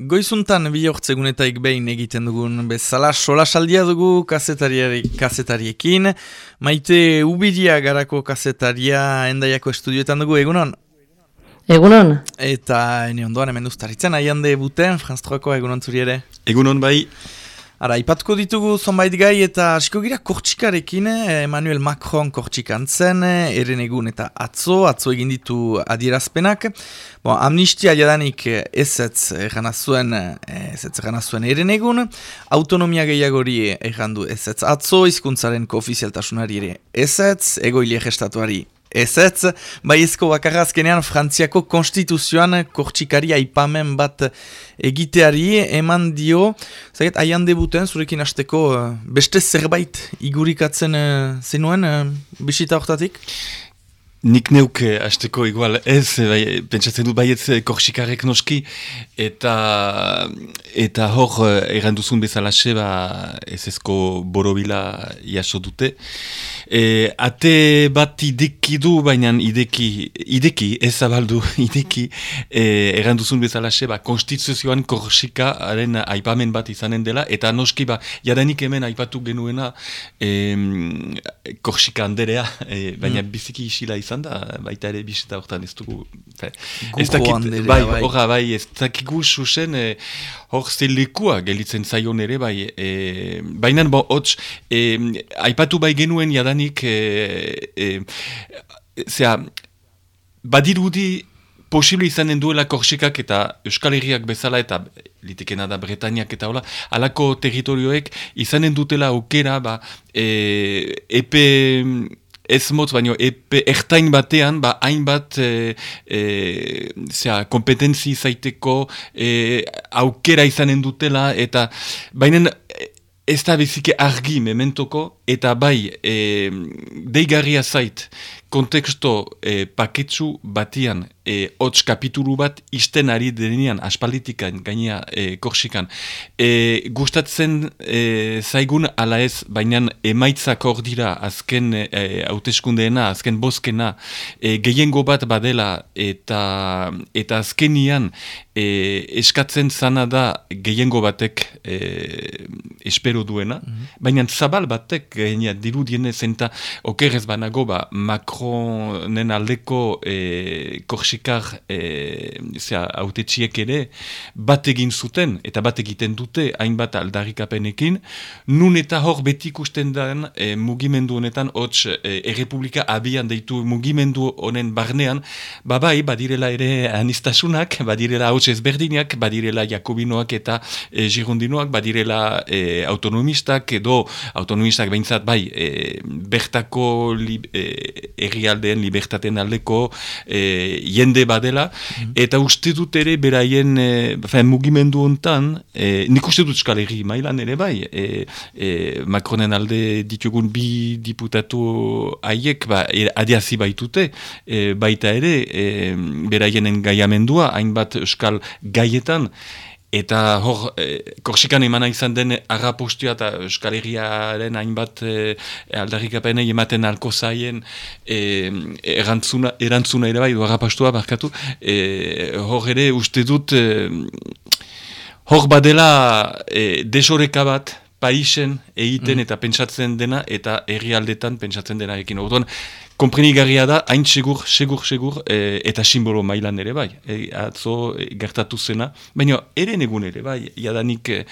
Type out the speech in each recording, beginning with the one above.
Goizuntan bi hortzegunetaik behin egiten dugun bezala, sola saldia dugu kasetariekin. Maite ubidia garako kasetaria endaiako estudioetan dugu, egunon? Egunon. Eta ene ondoan hemen duztaritzen, aian de buten, Franz Troako, egunon zuri ere? Egunon bai. Ara, ipatuko ditugu zonbait gai eta asko gira kortxikarekin, eh, Emmanuel Macron kortxikan zen, eh, eren egun eta atzo, atzo egin ditu adierazpenak. Bon, amnistia jadanik eh, ezetz erana zuen, ezetz erana zuen eren egun, autonomia gehiagori errandu ezetz atzo, izkuntzaren koofizialtasunari ere ezetz, egoilie gestatuari Ez ez, bai ezko bakarrazkenean Frantziako konstituzioan kortxikari aipamen bat egiteari eman dio, zaget, aian debuten zurekin hasteko eh, beste zerbait igurikatzen uh, zenuen uh, bisita hortatik? Nik neuk hasteko igual ez, bai, pentsatzen dut baietz korsikarek noski, eta eta hor erranduzun bezalaxe ba, ez ezko borobila jaso dute. E, ate bat ideki du, baina ideki, ideki, ez zabaldu, ideki, e, erranduzun bezala ba, konstituzioan korsika haren aipamen bat izanen dela, eta noski, ba, jadanik hemen aipatu genuena e, korsika handerea, e, baina mm. biziki isila izan da, baita ere bisita horretan ez dugu. Ez dakit, bai, bai. Horra, bai, ez dakigu susen, e, hor zelikua gelitzen zaion ere, bai, e, baina, bo, hotz, e, aipatu bai genuen jadanik e, e, zera, badirudi posible izanen duela korsikak eta Euskal Herriak bezala eta litekena da Bretaniak eta hola, alako territorioek izanen dutela aukera ba, e, epe ez motz, baino epe ertain batean, ba, hainbat e, e, zera, kompetenzi zaiteko e, aukera izanen dutela eta bainen ez da biziki argi mementoko, eta bai, e, deigarria zait, konteksto e, paketsu batian, e, hots kapitulu bat isten ari denean, aspalitikan, gaina e, korsikan. E, gustatzen e, zaigun ala ez, baina emaitzak hor dira, azken e, hauteskundeena, azken boskena, e, gehiengo bat badela, eta, eta azkenian, e, eskatzen zana da gehiengo batek e, espero duena, mm -hmm. baina zabal batek, gaina dirudienez, eta okerrez banago, ba, Macronen aldeko e, korsik Amerikar e, ere bat egin zuten eta bat egiten dute hainbat aldarrikapenekin. Nun eta hor beti ikusten den e, mugimendu honetan hots e, errepublika abian deitu mugimendu honen barnean babai badirela ere anistasunak badirela hots ezberdinak badirela jakobinoak eta e, girondinoak badirela e, autonomistak edo autonomistak behintzat bai e, bertako li, e, errialdeen libertaten aldeko e, jende badela, mm eta uste dut ere beraien e, mugimendu hontan, e, nik uste dut eskaleri mailan ere bai, e, e, Macronen alde ditugun bi diputatu haiek ba, e, adiazi baitute, e, baita ere e, beraien gaiamendua, hainbat euskal gaietan, Eta hor, e, korsikan emana izan den arrapostioa eta Euskal Herriaren hainbat e, aldarrikapenei ematen alko zaien e, erantzuna, erantzuna ere bai, du arrapastua barkatu, e, hor ere uste dut e, hor badela e, desoreka bat paisen egiten mm. eta pentsatzen dena eta herrialdetan pentsatzen dena ekin. Orduan, Komprenigarria da, hain segur, segur, segur, e, eta simbolo mailan ere bai, e, atzo e, gertatu zena, baina ere negun ere bai, jadanik e,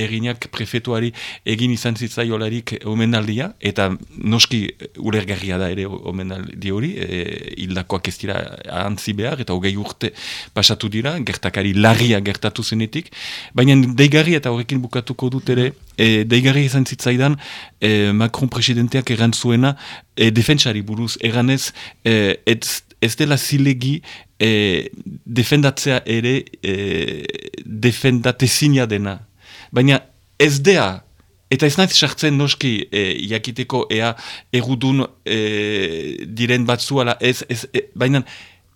errinak prefetuari egin izan zitzaiolarik omenaldia, eta noski ulergarria da ere omenaldi hori, e, hildakoak ez dira ahantzi behar, eta hogei urte pasatu dira, gertakari larria gertatu zenetik, baina deigarri eta horrekin bukatuko dut ere, e, deigarri izan zitzaidan, e, Macron presidenteak erantzuena, e, defentsari buruz eganez e, ez, ez dela zilegi e, defendatzea ere e, defendatezina dena. Baina ez dea, eta ez nahiz sartzen noski e, jakiteko ea erudun e, diren batzuala ez, ez, e, baina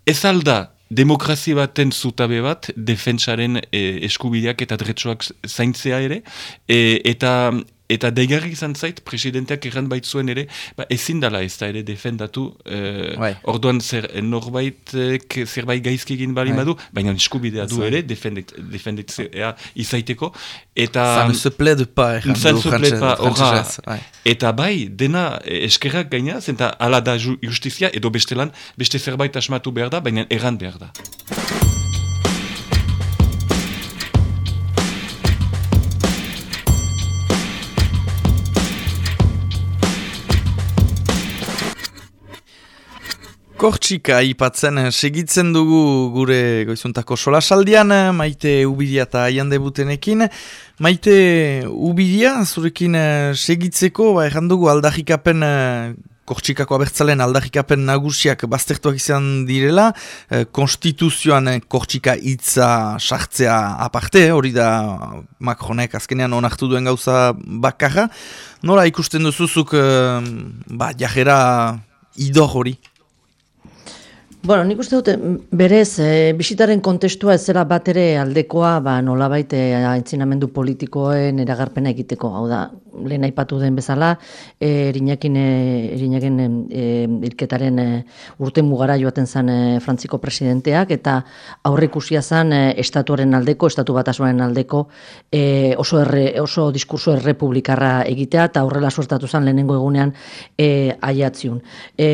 ez alda demokrazia baten zutabe bat, defentsaren e, eskubideak eta dretsuak zaintzea ere, e, eta eta deigarri izan zait, presidenteak erran baitzuen ere, ba, ezin dala ez da ere defendatu, uh, orduan zer, norbait zerbait gaizki egin bali bai. badu, baina eskubidea du ere, defenditzea izaiteko, eta... Zan se plaide pa, Eta bai, dena eskerrak gaina, zenta ala da justizia, edo beste lan, beste zerbait asmatu behar da, baina erran behar da. Kortxika ipatzen eh, segitzen dugu gure goizuntako solasaldian, eh, maite ubidia eta aian debutenekin. Maite ubidia, zurekin eh, segitzeko, ba, dugu aldahikapen Kortxikako abertzalen aldarrikapen nagusiak baztertuak izan direla, konstituzioan kortxika hitza sartzea aparte, hori da Macronek azkenean onartu duen gauza bakarra. Nola ikusten duzuzuk, ba, jajera idor hori? Bueno, nik uste dute, berez, e, bisitaren kontestua ez zela bat ere aldekoa, ba, nola baite aintzinamendu politikoen eragarpena egiteko, hau da, lehen aipatu den bezala, erinakin, e, erinakin e, irketaren e, urte mugara joaten zen e, frantziko presidenteak, eta aurrekusia zen e, estatuaren aldeko, estatu batasuaren aldeko, e, oso, erre, oso diskurso errepublikarra egitea, eta aurrela suertatu zen lehenengo egunean e, aiatziun. E,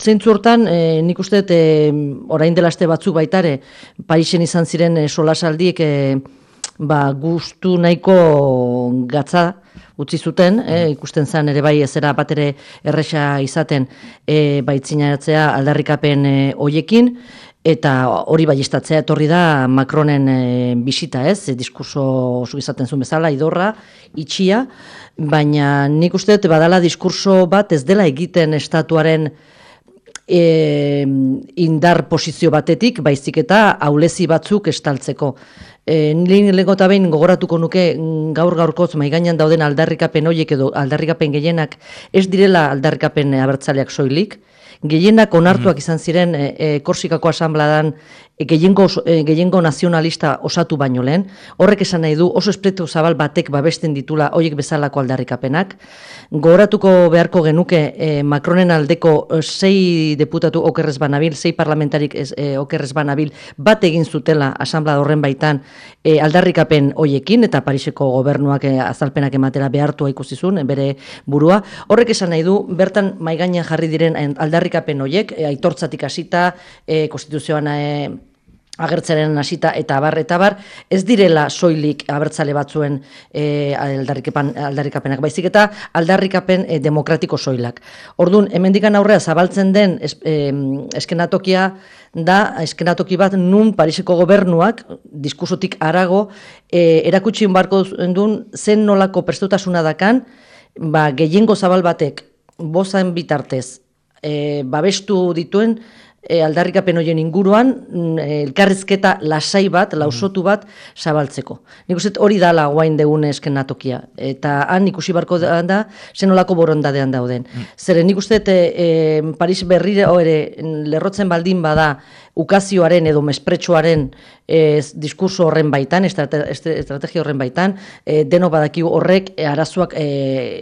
zentzu hortan, e, nik uste, e, orain delaste batzuk baitare, Parisen izan ziren e, solasaldiek e, ba, guztu nahiko gatza utzi zuten, e, ikusten zen ere bai ezera bat ere erresa izaten e, baitzinatzea aldarrikapen e, hoiekin, eta hori bai etorri da Macronen e, bisita ez, e, diskurso oso izaten zuen bezala, idorra, itxia, baina nik uste dut badala diskurso bat ez dela egiten estatuaren e, indar posizio batetik, baizik eta aulezi batzuk estaltzeko. E, Nilin lego eta behin gogoratuko nuke mm, gaur gaurkoz maigainan dauden aldarrikapen horiek edo aldarrikapen gehienak ez direla aldarrikapen abertzaleak soilik, gehienak onartuak mm. izan ziren e, e, Korsikako asambladan e, gehiengo, e, gehiengo nazionalista osatu baino lehen, horrek esan nahi du oso espretu zabal batek babesten ditula hoiek bezalako aldarrikapenak. Gogoratuko beharko genuke e, Macronen aldeko e, sei deputatu okerrez banabil, sei parlamentarik ez, e, okerrez banabil, bat egin zutela asamblea horren baitan e, aldarrikapen hoiekin eta Pariseko gobernuak e, azalpenak ematera behartua ikusizun, bere burua. Horrek esan nahi du, bertan maiganean jarri diren aldarrikapen hoiek, e, aitortzatik hasita, e, konstituzioan e, agertzaren hasita eta bar eta bar ez direla soilik abertzale batzuen e, aldarrikapenak baizik eta aldarrikapen e, demokratiko soilak. Ordun hemendikan aurrea zabaltzen den es, eskenatokia da eskenatoki bat nun Pariseko gobernuak diskursotik arago e, erakutsi barko duen zen nolako prestutasuna dakan ba gehiengo zabal batek bozan bitartez e, babestu dituen e, aldarrikapen horien inguruan mm, elkarrizketa lasai bat, lausotu bat zabaltzeko. Nik uste hori dala guain degun eskenatokia. Eta han ikusi barko da, zenolako borondadean dauden. Mm. Zeren nik uste e, Paris berrire ere lerrotzen baldin bada ukazioaren edo mespretsuaren ez, diskurso horren baitan, estrategia horren baitan, e, deno badakigu horrek e, arazoak e,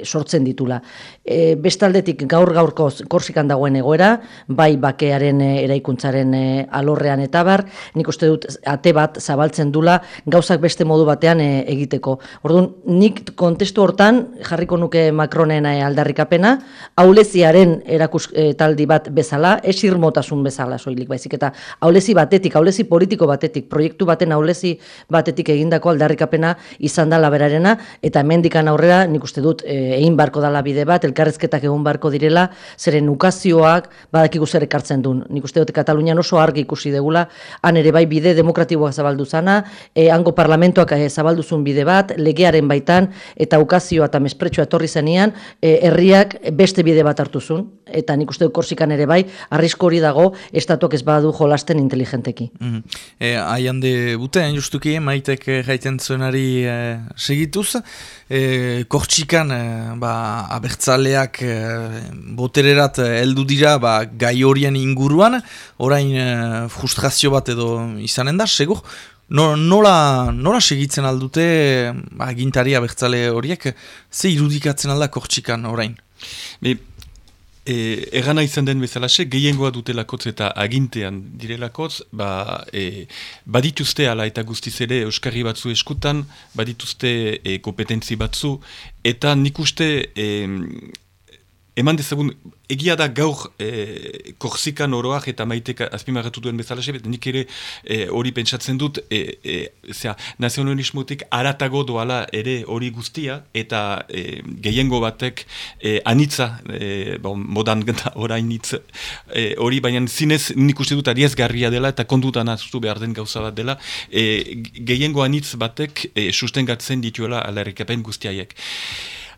sortzen ditula. E, bestaldetik gaur gaurko korsikan dagoen egoera, bai bakearen e, eraikuntzaren e, alorrean eta bar, nik uste dut ate bat zabaltzen dula gauzak beste modu batean e, egiteko. Orduan, nik kontestu hortan jarriko nuke Macronen e, aldarrikapena, auleziaren erakus e, taldi bat bezala, esirmotasun bezala soilik baizik eta aulezi batetik, aulezi politiko batetik, proiektu baten aulezi batetik egindako aldarrikapena izan da laberarena, eta hemendikan aurrera nik uste dut e, egin barko dala bide bat, elkarrezketak egun barko direla, zeren ukazioak badakigu zer ekartzen duen. Nik uste dut Katalunian oso argi ikusi degula, han ere bai bide demokratikoak zabaldu zana, e, hango parlamentoak e, zabalduzun bide bat, legearen baitan, eta ukazioa eta mespretsua etorri zenian, herriak beste bide bat hartuzun, eta nik uste dut korsikan ere bai, arrisko hori dago, estatuak ez badu jolasten inteligenteki. Mm -hmm. e, aian de buten, justuki, maitek gaiten zuenari e, segituz, e, kortsikan e, ba, abertzaleak e, botererat heldu dira ba, gai horien inguruan, orain e, frustrazio bat edo izanen da, segur, no, nola, nola segitzen aldute ba, gintaria bertzale horiek, ze irudikatzen alda kortxikan orain? Be, e, erana izan den bezalaxe, gehiengoa dutelakotz eta agintean direlakotz, ba, e, badituzte ala eta guztiz ere Euskarri batzu eskutan, badituzte e, kompetentzi batzu, eta nik uste... E, Eman dezagun, egia da gaur e, korsikan oroak eta maiteka azpimarratu duen bezala nik ere e, hori pentsatzen dut, e, e, zera, nazionalismotik aratago doala ere hori guztia, eta e, gehiengo batek e, anitza, e, bon, modan ganta orain e, hori, baina zinez nik uste dut ariez garria dela eta kondutan aztu behar den gauza bat dela, e, gehiengo anitz batek e, sustengatzen dituela alarrikapen guztiaiek.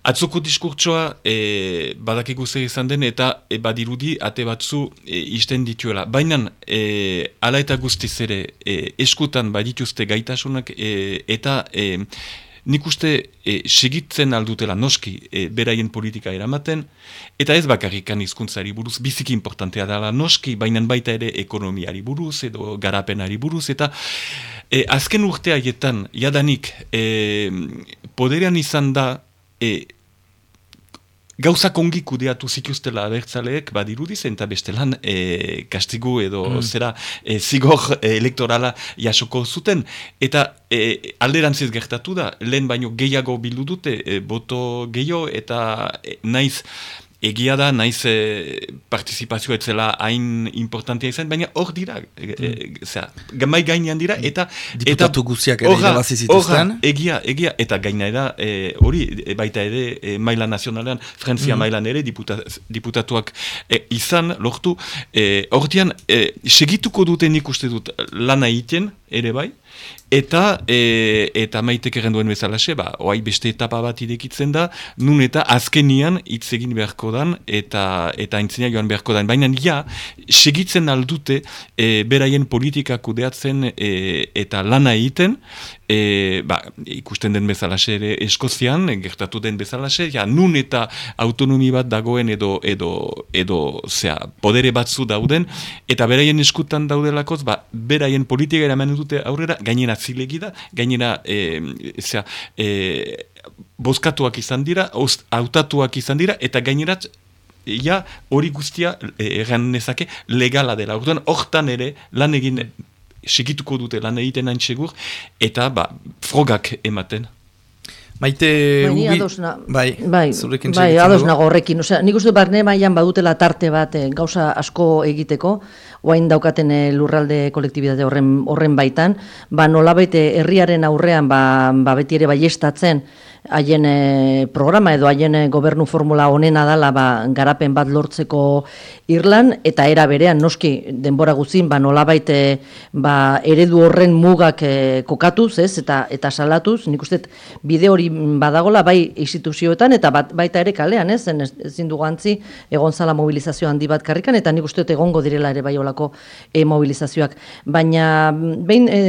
Atzoko diskurtsoa e, badakiku zer izan den eta e, badirudi ate batzu e, isten dituela. Baina e, ala eta guztiz ere e, eskutan badituzte gaitasunak e, eta e, nik uste e, segitzen aldutela noski e, beraien politika eramaten eta ez bakarrikan hizkuntzari buruz biziki importantea dela noski, baina baita ere ekonomiari buruz edo garapenari buruz eta e, azken urte haietan jadanik e, poderean izan da e, gauza kongi kudeatu zituztela abertzaleek badirudi zen eta bestelan e, kastigu edo mm. zera e, zigor e, elektorala jasoko zuten eta e, alderantziz gertatu da lehen baino gehiago bildu dute e, boto gehiago eta e, naiz egia da, naiz e, partizipazioa etzela hain importantia izan, baina hor dira, e, e, gamai gainean dira, eta... Diputatu guziak ere irabazi zituzten. Egia, egia, eta gaina da, hori, e, baita ere, e, maila nazionalean, Frantzia mm. mailan ere, diputa, diputatuak izan, lortu, hor dian, segituko duten ikuste dut lana egiten, ere bai, Eta e, eta maitek errenduen bezalaxe, ba, oai beste etapa bat idekitzen da, nun eta azkenian hitz egin beharko dan, eta eta aintzina joan beharko dan. Baina ja, segitzen aldute e, beraien politika kudeatzen e, eta lana egiten, e, ba, ikusten den bezalaxe ere Eskozian, gertatu den bezalaxe, ja, nun eta autonomi bat dagoen edo, edo, edo zea, podere batzu dauden, eta beraien eskutan daudelakoz, ba, beraien politika eraman dute aurrera, gainera zilegi da, gainera, e, zera, e, bozkatuak izan dira, hautatuak izan dira, eta gainerat, ja, hori guztia, erran nezake, legala dela. Hortan ere, lan egin, segituko dute lan egiten hain segur, eta, ba, frogak ematen. Maite, bai, ados na, bai, bai, bai ados nago horrekin. Osea, nik uste barne mailan badutela tarte bat eh, gauza asko egiteko, oain daukaten eh, lurralde kolektibitate horren, horren baitan, ba nolabait eh, herriaren aurrean ba, ba beti ere baiestatzen, haien e, programa edo haien e, gobernu formula honena dala ba, garapen bat lortzeko Irlan, eta era berean noski denbora guzin ba, nolabait e, ba, eredu horren mugak e, kokatuz, ez, eta eta salatuz, nik uste bide hori badagola bai instituzioetan eta bat, baita ere kalean, ez, ezin dugu antzi egon zala mobilizazio handi bat karrikan, eta nik uste egongo direla ere bai olako e, mobilizazioak. Baina, behin, e,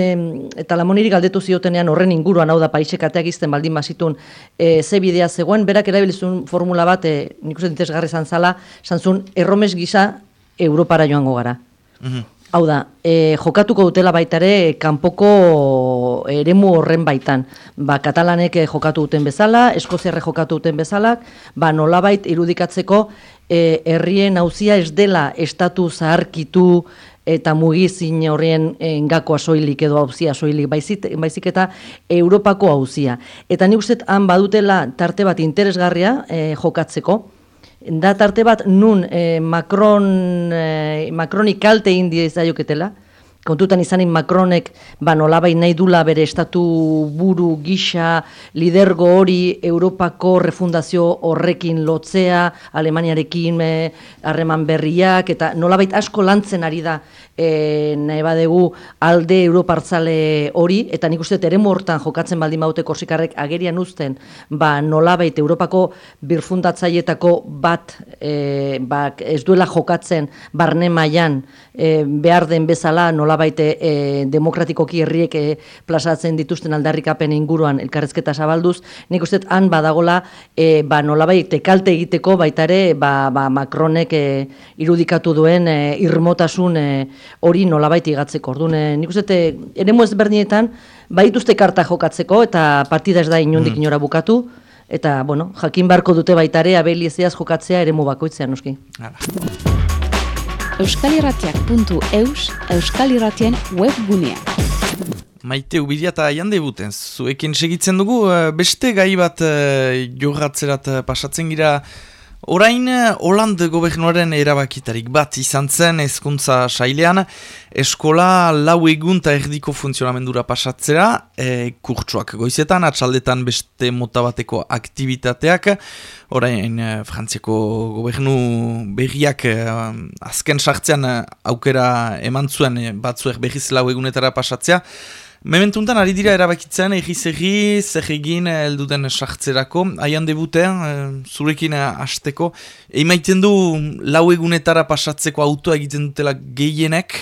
eta lamonirik galdetu ziotenean horren inguruan hau da paisekateak izten baldin bazitun e, ze bidea zegoen, berak erabilizun formula bat, e, nik uste dintezgarri zantzala, zantzun, erromes gisa Europara joango gara. Mm Hau da, e, jokatuko dutela baitare kanpoko eremu horren baitan. Ba, katalanek jokatu duten bezala, eskoziarre jokatu duten bezalak, ba, nolabait irudikatzeko e, herrien hauzia ez dela estatu zaharkitu, eta mugizin horien engakoa soilik edo hauzia soilik, baizik, baizik eta Europako hauzia. Eta nik uste han badutela tarte bat interesgarria e, jokatzeko, da tarte bat nun e, Macron, e, Macroni kalte india izaioketela, kontutan izanin Macronek ba nolabai nahi dula bere estatu buru gisa lidergo hori Europako refundazio horrekin lotzea, Alemaniarekin harreman berriak eta nolabait asko lantzen ari da e, nahi badegu alde Europartzale hori, eta nik uste ere hortan jokatzen baldin baute korsikarrek agerian uzten, ba nolabait Europako birfundatzaietako bat e, ba, ez duela jokatzen barne mailan e, behar den bezala nola nolabait e, demokratikoki herriek e, plazatzen dituzten aldarrikapen inguruan elkarrezketa zabalduz, nik uste han badagola e, ba, nolabait kalte egiteko baita ere ba, ba, Macronek e, irudikatu duen e, irmotasun e, hori nolabait igatzeko. Orduan, e, nik uste ere muez berdinetan, baituzte karta jokatzeko eta partida ez da inundik mm. inora bukatu, eta, bueno, jakin barko dute baitare abeliezeaz jokatzea ere bakoitzean, noski. Euskalirratiak.eus, Euskalirratien webgunea. Maite, ubidia eta aian debuten, zuekin segitzen dugu, eh, beste gai bat uh, jorratzerat pasatzen gira, Orain, Holand gobernuaren erabakitarik bat izan zen ezkuntza sailean, eskola lau egun eta erdiko funtzionamendura pasatzera, e, kurtsuak goizetan, atxaldetan beste mota bateko aktivitateak, orain, e, frantziako gobernu berriak e, azken sartzean aukera eman zuen e, batzuek berriz lau egunetara pasatzea, Mementuntan ari dira erabakitzen egiz-egi, zer egin eh, elduden sartzerako, haian debutean, eh, zurekin eh, hasteko, emaiten du lau egunetara pasatzeko autoa egiten dutela gehienek,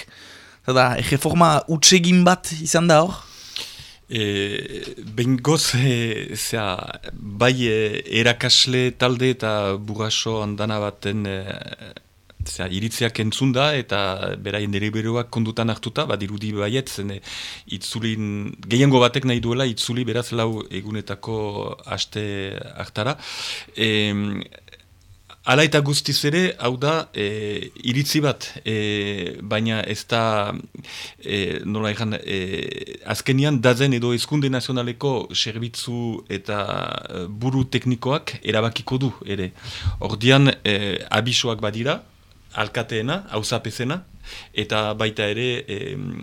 da, ege forma utsegin bat izan da hor? E, Behin goz, e, bai erakasle talde eta buraso handana baten zera, iritziak entzun da eta beraien deliberoak kondutan hartuta, badirudi baiet, zen itzulin, gehiengo batek nahi duela itzuli beraz lau egunetako aste hartara. E, Ala eta guztiz ere, hau da, e, iritzi bat, e, baina ez da, e, nola ezan, e, azkenian dazen edo eskunde nazionaleko serbitzu eta e, buru teknikoak erabakiko du, ere. Ordian, e, abisoak badira, alkateena, hauzapezena, eta baita ere e,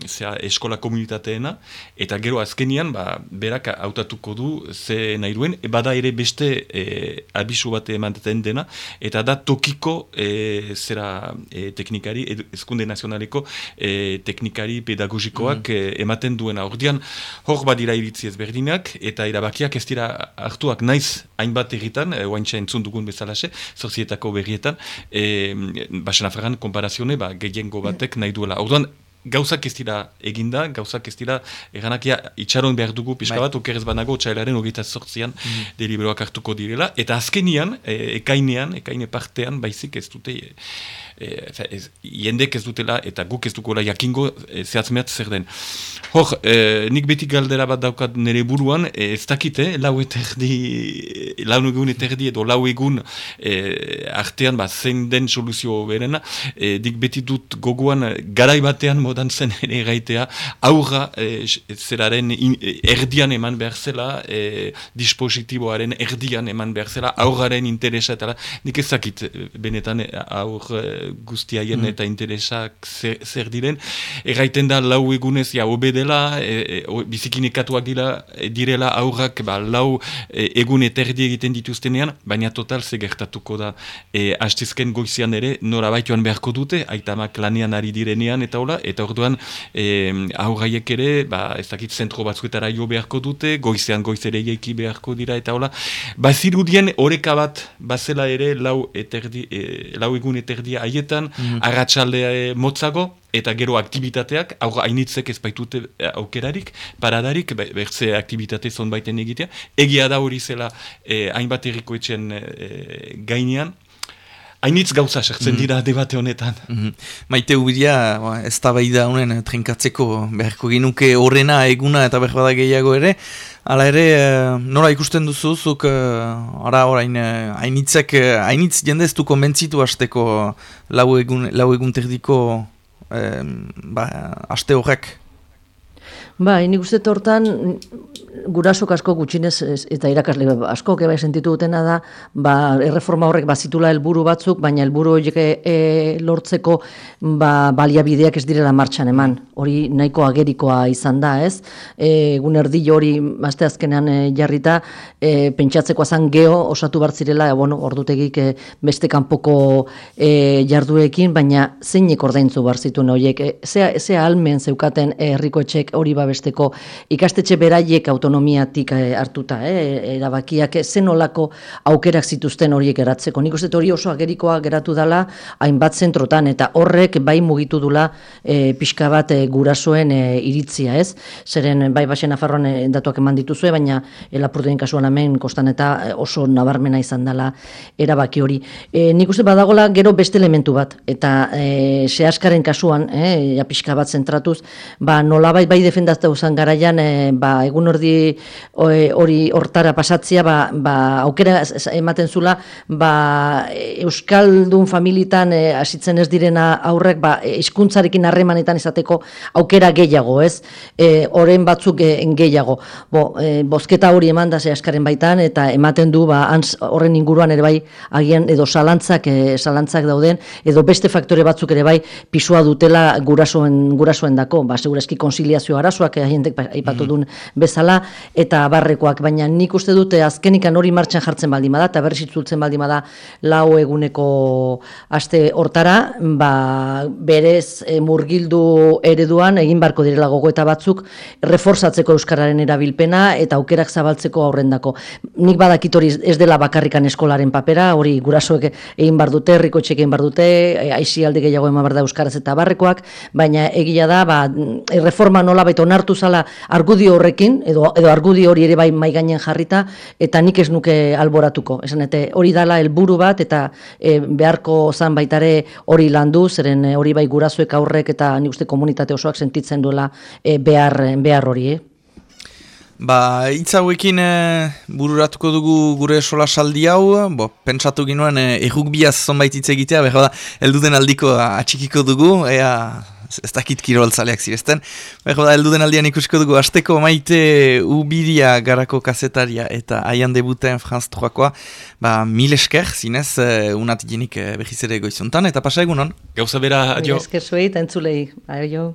zera, eskola komunitateena, eta gero azkenian, ba, berak hautatuko du ze nahi duen, e, bada ere beste e, abisu bate emantaten dena, eta da tokiko e, zera e, teknikari, eskunde nazionaleko e, teknikari pedagogikoak mm. ematen duena. Ordian, hor badira iritzi ezberdinak, eta erabakiak ez dira hartuak naiz hainbat egitan, e, oaintxa entzun dugun bezalase, zorzietako berrietan, e, basen aferran, komparazione, ba, gehiengo batek nahi duela. Orduan, gauzak ez dira eginda, gauzak ez dira eganakia itxaron behar dugu pixka bai. bat, okerez banago, txailaren hogeita sortzian mm -hmm. deliberoak hartuko direla, eta azkenian, e, ekainean, ekaine partean, baizik ez dute, e, e, jendek ez dutela, eta guk ez dukola jakingo e, zehatzmeat zer den. Hor, e, nik beti galdera bat daukat nire buruan, e, ez dakite, lau eterdi, lau egun eterdi edo lau egun e, artean, ba, zein den soluzio berena, e, dik beti dut goguan garai batean modan zen ere gaitea, aurra e, zeraren e, erdian eman behar zela, e, dispositiboaren erdian eman behar zela, aurraren interesa eta nik ezakit benetan aur guztiaien mm. eta interesak zer, zer diren, erraiten da lau egunez ja obedela, e, e, bizikinekatuak dira, direla aurrak ba, lau e, egun eterdi egiten dituztenean, baina total zegertatuko da. E, hastizken goizian ere, nora baituan beharko dute, aitamak lanean ari direnean eta hola, eta orduan e, aurraiek ere, ba, ez dakit zentro batzuetara jo beharko dute, goizean goizere eki beharko dira, eta hola, ba zirudien oreka bat bazela ere lau, eterdi, e, lau egun eterdia haietan, mm -hmm. motzago, eta gero aktivitateak, aurra hainitzek ez baitute e, aukerarik, paradarik, bertze aktivitate zonbaiten egitea, egia da hori zela e, hainbat erikoetxen e, gainean, Hainitz gauza sartzen mm dira debate honetan. Mm Maite ubidia, ba, ez da bai honen eh, trinkatzeko beharko ginuke horrena eguna eta behar bada gehiago ere. Hala ere, eh, nora ikusten duzu, zuk, eh, ara orain, hainitzek, hainitz jendez du konbentzitu hasteko lau egun, lau egun terdiko ba, haste horrek. Ba, nik uste hortan gurasok asko gutxinez eta irakasle asko bai sentitu dutena da, ba, erreforma horrek bazitula helburu batzuk, baina helburu horiek e, e, lortzeko ba, baliabideak ez direla martxan eman. Hori nahiko agerikoa izan da, ez? E, egun erdi hori azte azkenean e, jarrita, e, pentsatzeko azan geho osatu bartzirela, e, bueno, ordutegik e, beste kanpoko e, jarduekin, baina zeinek ordaintzu barzitu horiek. E, zea, zea almen zeukaten herriko etxek hori ba besteko ikastetxe beraiek auto autonomiatik eh, hartuta, eh, erabakiak zen olako aukerak zituzten horiek eratzeko. Nik uste hori oso agerikoa geratu dela hainbat zentrotan, eta horrek bai mugitu dula e, pixka bat e, gurasoen iritzia, ez? Zeren bai basen afarroan e, datuak eman dituzue, baina e, lapurtuen kasuan hemen kostan eta oso nabarmena izan dela erabaki hori. E, nik uste badagola gero beste elementu bat, eta e, sehaskaren kasuan, e, ja pixka bat zentratuz, ba nolabait bai defendazte usan garaian, e, ba egun ordi hori hortara pasatzia, ba, ba aukera ematen zula, ba Euskaldun familitan e, asitzen ez direna aurrek, ba hizkuntzarekin harremanetan izateko aukera gehiago, ez? E, oren batzuk e, gehiago. Bo, e, bozketa hori eman da askaren baitan, eta ematen du, ba, horren inguruan ere bai, agian edo salantzak, e, salantzak dauden, edo beste faktore batzuk ere bai, pisua dutela gurasoen, gurasoen dako, ba, segurazki konsiliazio arazoak, ahientek ba, aipatu mm. duen bezala, eta barrekoak, baina nik uste dute azkenikan hori martxan jartzen baldin bada, eta berriz itzultzen baldin bada lau eguneko aste hortara, ba, berez e, murgildu ereduan, egin barko direla gogoeta batzuk, reforzatzeko Euskararen erabilpena, eta aukerak zabaltzeko aurrendako. Nik badakit hori ez dela bakarrikan eskolaren papera, hori gurasoek egin bar dute, herriko egin bar dute, aizi alde gehiago eman bar da Euskaraz eta barrekoak, baina egia da, ba, reforma nola baita onartu zala argudio horrekin, edo, edo argudio hori ere bai mai gainen jarrita, eta nik ez nuke alboratuko. Esan, eta hori dala helburu bat, eta e, beharko zan baitare hori landu, zeren e, hori bai gurasoek aurrek eta nik uste komunitate osoak sentitzen duela e, behar, behar hori, eh? Ba, hitz hauekin e, bururatuko dugu gure sola saldi hau, bo, pentsatu ginoen e, erruk biaz zonbait hitz egitea, behar da, elduden aldiko atxikiko dugu, ea, ez dakit kirol zaleak zirezten, behar da, elduden aldian ikusko dugu, azteko maite ubiria garako kasetaria eta aian debuten Franz Troakoa, ba, mil esker, zinez, e, unat jenik e, behizere goizuntan, eta pasa egunon? Gauza bera, adio. Mil esker zuei, entzulei, adio.